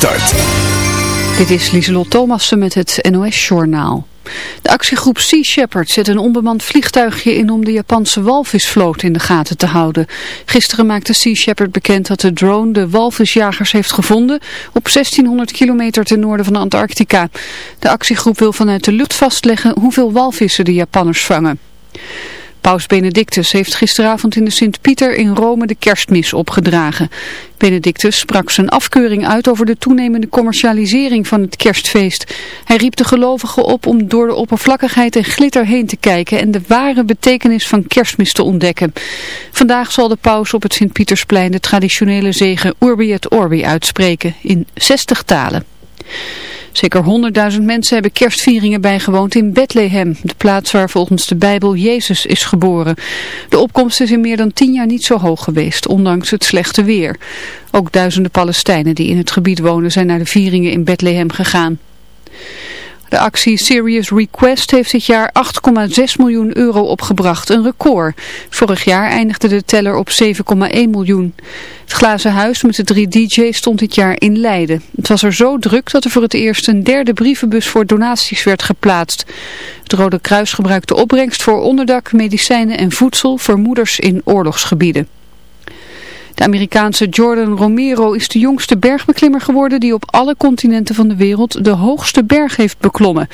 start. Dit is Lieselot Thomassen met het NOS-journaal. De actiegroep Sea Shepherd zet een onbemand vliegtuigje in om de Japanse walvisvloot in de gaten te houden. Gisteren maakte Sea Shepherd bekend dat de drone de walvisjagers heeft gevonden op 1600 kilometer ten noorden van Antarctica. De actiegroep wil vanuit de lucht vastleggen hoeveel walvissen de Japanners vangen. Paus Benedictus heeft gisteravond in de Sint-Pieter in Rome de kerstmis opgedragen. Benedictus sprak zijn afkeuring uit over de toenemende commercialisering van het kerstfeest. Hij riep de gelovigen op om door de oppervlakkigheid en glitter heen te kijken en de ware betekenis van kerstmis te ontdekken. Vandaag zal de paus op het Sint-Pietersplein de traditionele zegen Urbi et Orbi uitspreken in 60 talen. Zeker 100.000 mensen hebben kerstvieringen bijgewoond in Bethlehem, de plaats waar volgens de Bijbel Jezus is geboren. De opkomst is in meer dan 10 jaar niet zo hoog geweest, ondanks het slechte weer. Ook duizenden Palestijnen die in het gebied wonen zijn naar de vieringen in Bethlehem gegaan. De actie Serious Request heeft dit jaar 8,6 miljoen euro opgebracht, een record. Vorig jaar eindigde de teller op 7,1 miljoen. Het glazen huis met de drie DJ's stond dit jaar in Leiden. Het was er zo druk dat er voor het eerst een derde brievenbus voor donaties werd geplaatst. Het Rode Kruis gebruikte opbrengst voor onderdak, medicijnen en voedsel voor moeders in oorlogsgebieden. De Amerikaanse Jordan Romero is de jongste bergbeklimmer geworden die op alle continenten van de wereld de hoogste berg heeft beklommen.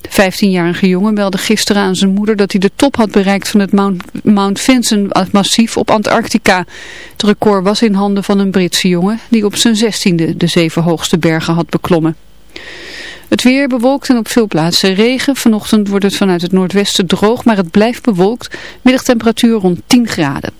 De 15-jarige jongen meldde gisteren aan zijn moeder dat hij de top had bereikt van het Mount, Mount Vinson massief op Antarctica. Het record was in handen van een Britse jongen die op zijn zestiende de zeven hoogste bergen had beklommen. Het weer bewolkt en op veel plaatsen regen. Vanochtend wordt het vanuit het noordwesten droog, maar het blijft bewolkt. Middagtemperatuur rond 10 graden.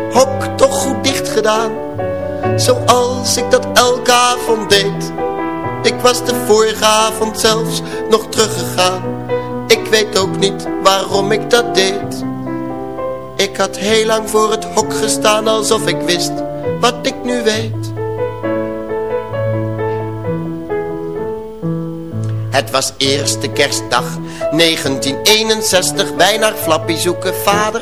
Zoals ik dat elke avond deed. Ik was de vorige avond zelfs nog teruggegaan. Ik weet ook niet waarom ik dat deed. Ik had heel lang voor het hok gestaan Alsof ik wist wat ik nu weet. Het was eerste kerstdag 1961 Wij naar Flappy zoeken vader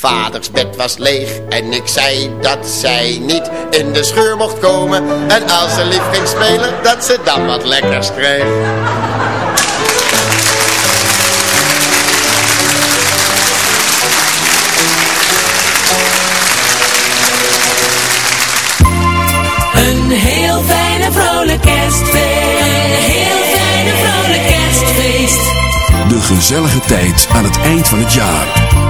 Vaders bed was leeg en ik zei dat zij niet in de scheur mocht komen. En als ze lief ging spelen, dat ze dan wat lekkers kreeg. Een heel fijne vrolijk kerstfeest. Een heel fijne vrolijk kerstfeest. De gezellige tijd aan het eind van het jaar.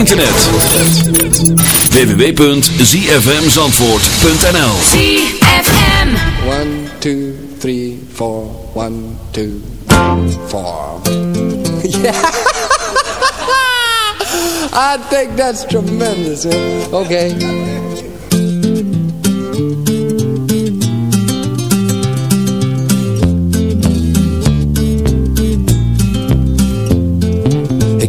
Internet. www.zfmzandvoort.nl ZFM. One, two, three, four. One, two, four. yeah. I think that's tremendous. Okay.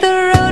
the road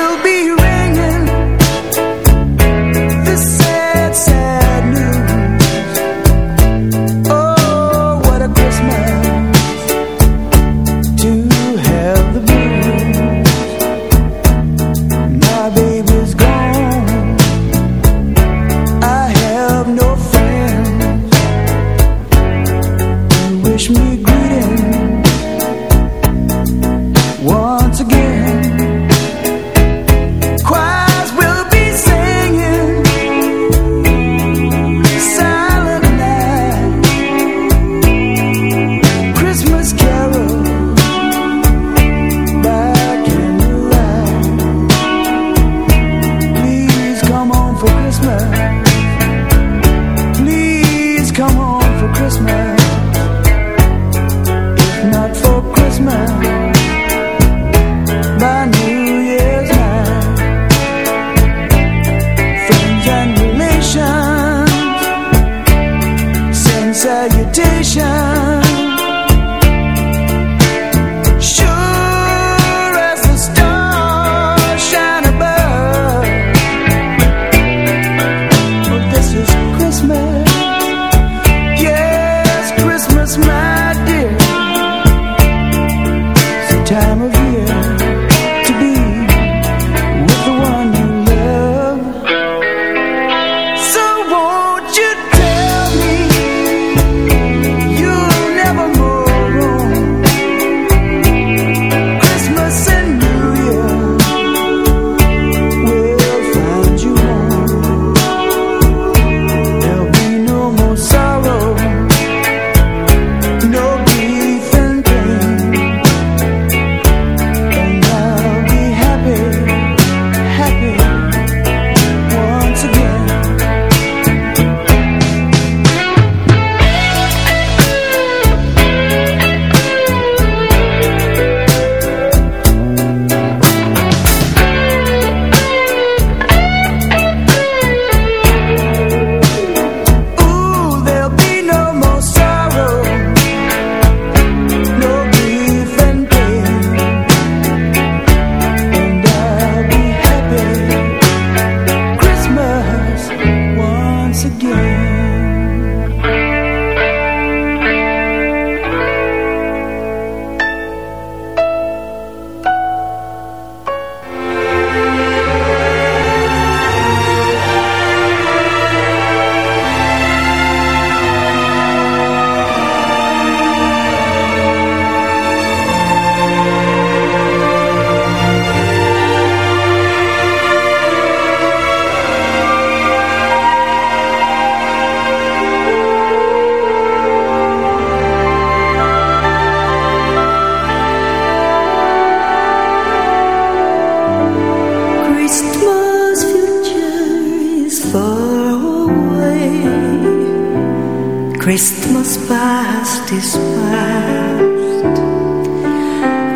Christmas past is past.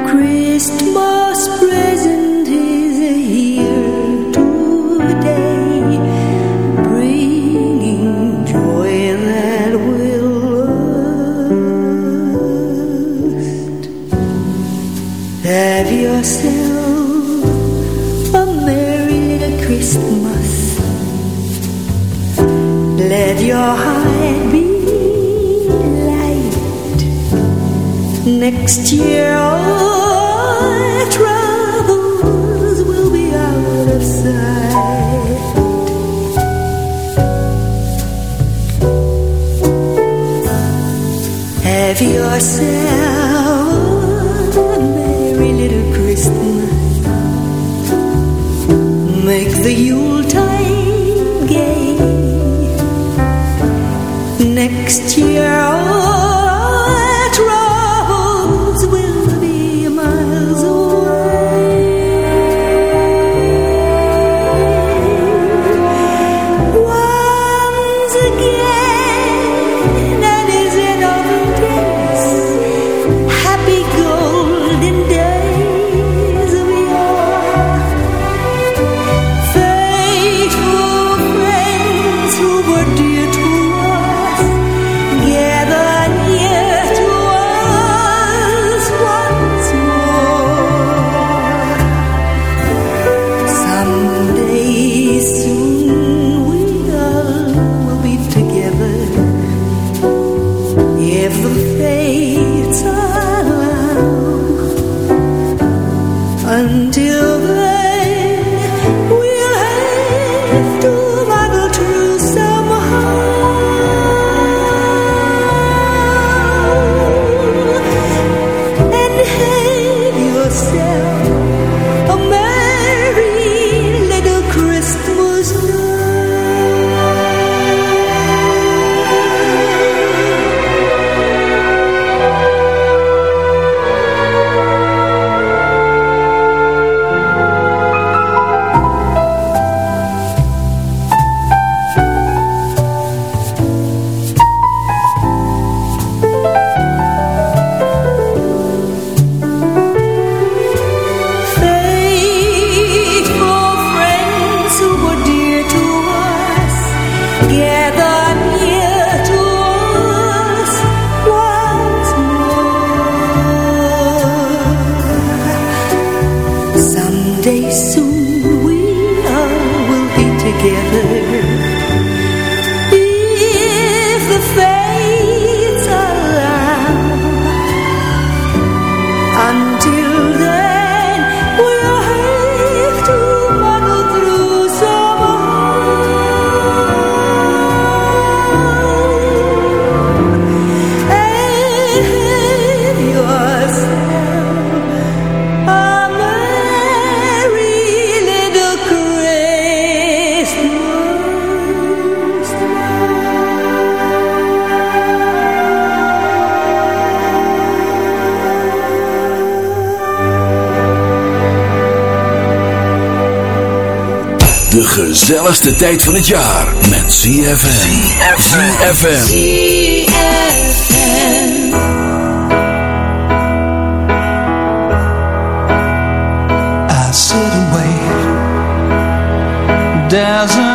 Christmas present is here today, bringing joy that will last. Have yourself a merry little Christmas. Let your heart Next year all troubles will be out of sight. Have yourself until the tijd van het jaar met ZFM. ZFM. I sit and wait. There's a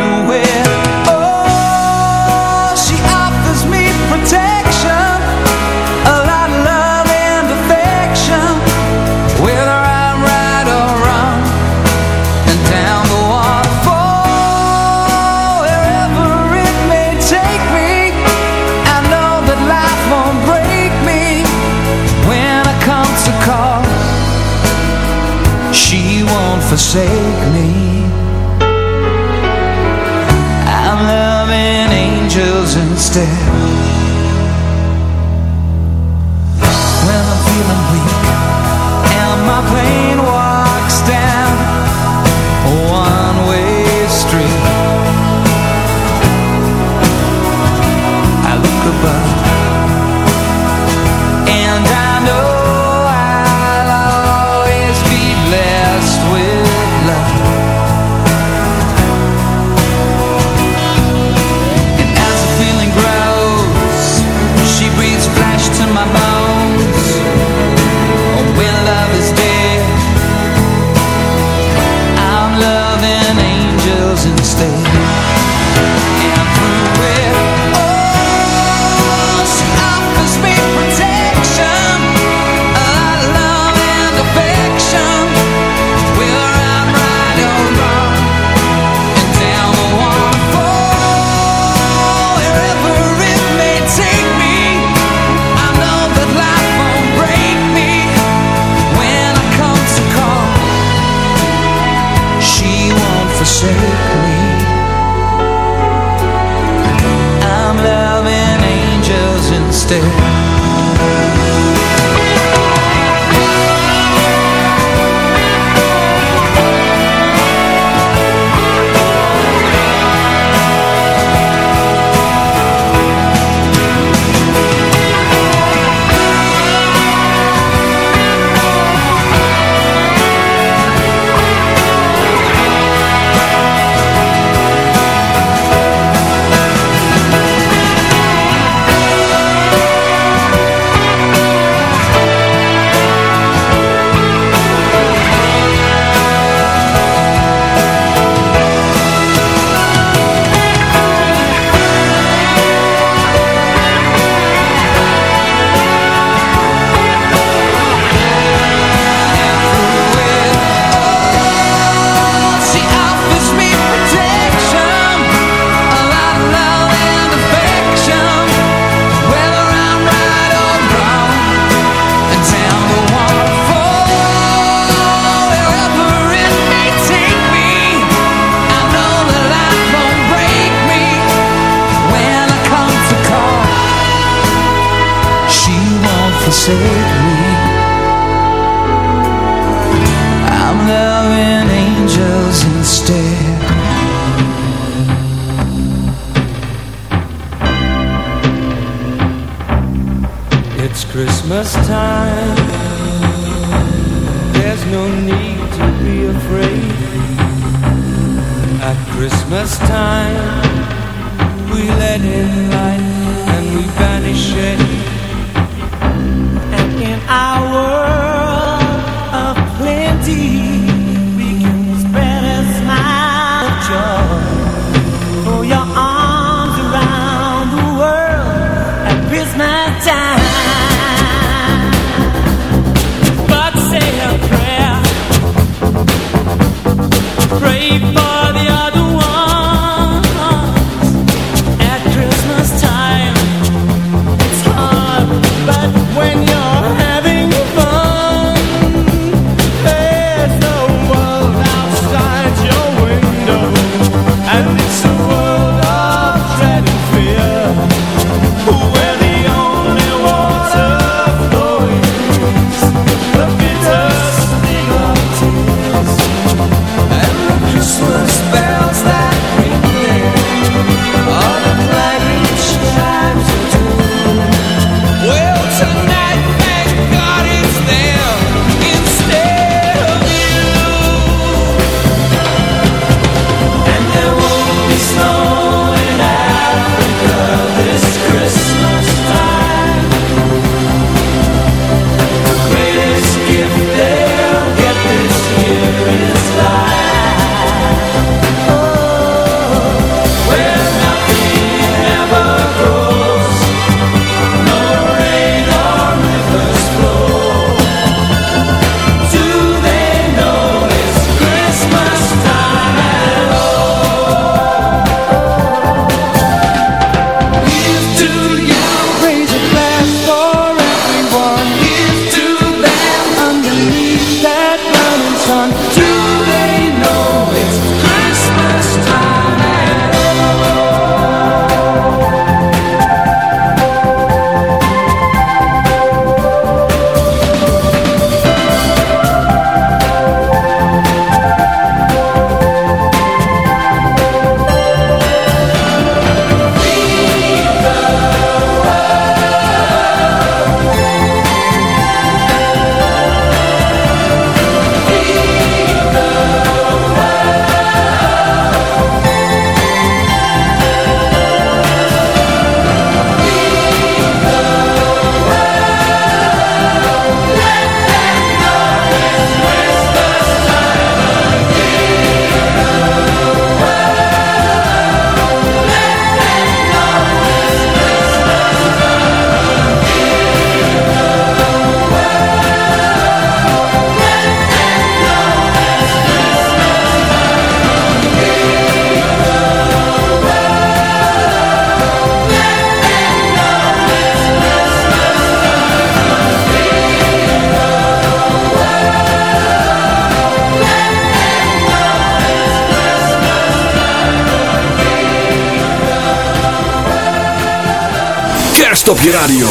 op je radio.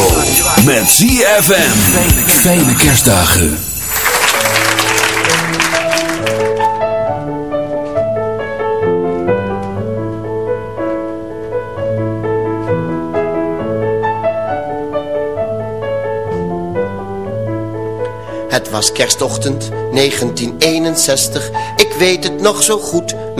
Met ZFM. Fijne kerstdagen. Het was kerstochtend 1961, ik weet het nog zo goed.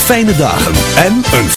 Fijne dagen en een